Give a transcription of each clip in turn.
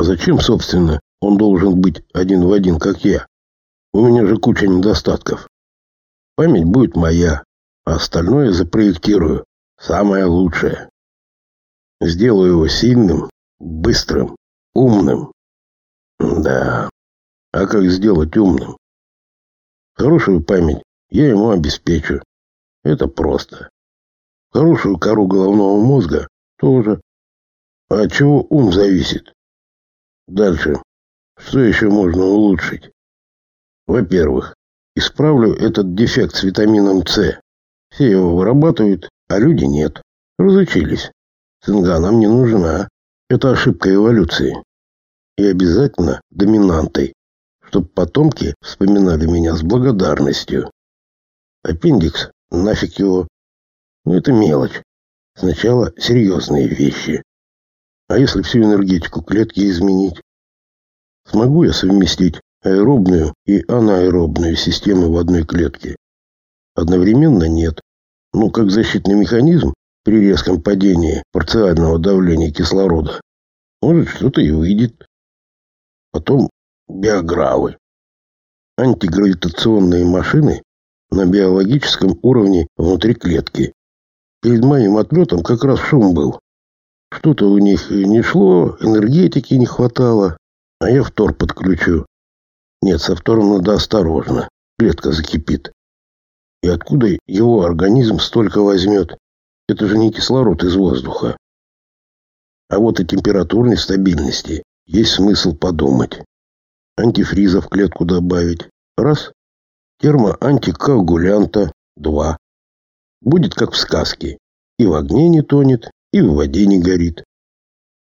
А зачем, собственно, он должен быть один в один, как я? У меня же куча недостатков. Память будет моя, а остальное запроектирую. Самое лучшее. Сделаю его сильным, быстрым, умным. Да, а как сделать умным? Хорошую память я ему обеспечу. Это просто. Хорошую кору головного мозга тоже. А от чего ум зависит? Дальше. Что еще можно улучшить? Во-первых, исправлю этот дефект с витамином С. Все его вырабатывают, а люди нет. Разучились. Цинга нам не нужна. Это ошибка эволюции. И обязательно доминантой, чтобы потомки вспоминали меня с благодарностью. Аппендикс, нафиг его. Ну, это мелочь. Сначала серьезные вещи. А если всю энергетику клетки изменить? Смогу я совместить аэробную и анаэробную системы в одной клетке? Одновременно нет. Ну, как защитный механизм при резком падении парциального давления кислорода. Может, что-то и выйдет. Потом биогравы. Антигравитационные машины на биологическом уровне внутри клетки. Перед моим отлетом как раз шум был. Что-то у них не шло, энергетики не хватало, а я втор подключу. Нет, со втором надо осторожно, клетка закипит. И откуда его организм столько возьмет? Это же не кислород из воздуха. А вот и температурной стабильности есть смысл подумать. Антифриза в клетку добавить. Раз. Термоантикоагулянта. Два. Будет как в сказке. И в огне не тонет, и в воде не горит.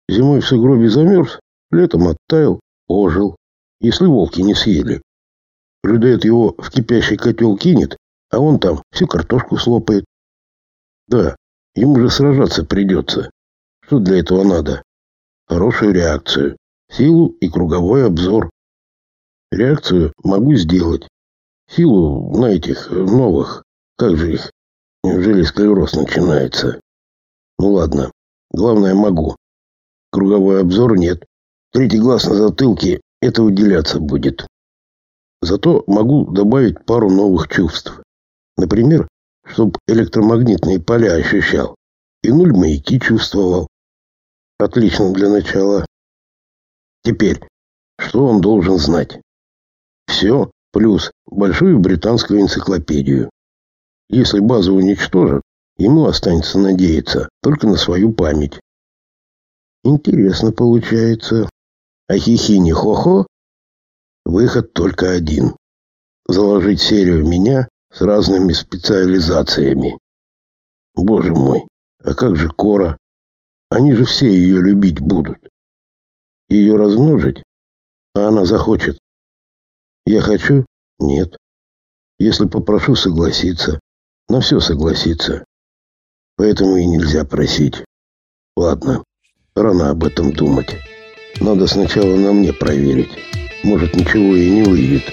Зимой в сугробе замерз, летом оттаял, ожил. Если волки не съели. Людоед его в кипящий котел кинет, а он там всю картошку слопает. Да, ему же сражаться придется. Что для этого надо? Хорошую реакцию, силу и круговой обзор. Реакцию могу сделать. Силу на этих новых, как же их, неужели склероз начинается? Ну ладно, главное могу. Круговой обзор нет. Третий глаз на затылке, это выделяться будет. Зато могу добавить пару новых чувств. Например, чтобы электромагнитные поля ощущал и нуль маяки чувствовал. Отлично для начала. Теперь, что он должен знать? Все, плюс большую британскую энциклопедию. Если базу уничтожат, ему останется надеяться только на свою память. Интересно получается. А хихи хо-хо? Выход только один. Заложить серию меня с разными специализациями. Боже мой, а как же Кора? Они же все ее любить будут. Ее размножить? А она захочет. Я хочу? Нет. Если попрошу согласиться, на все согласиться. Поэтому и нельзя просить. Ладно, рано об этом думать. Надо сначала на мне проверить. Может, ничего и не выйдет.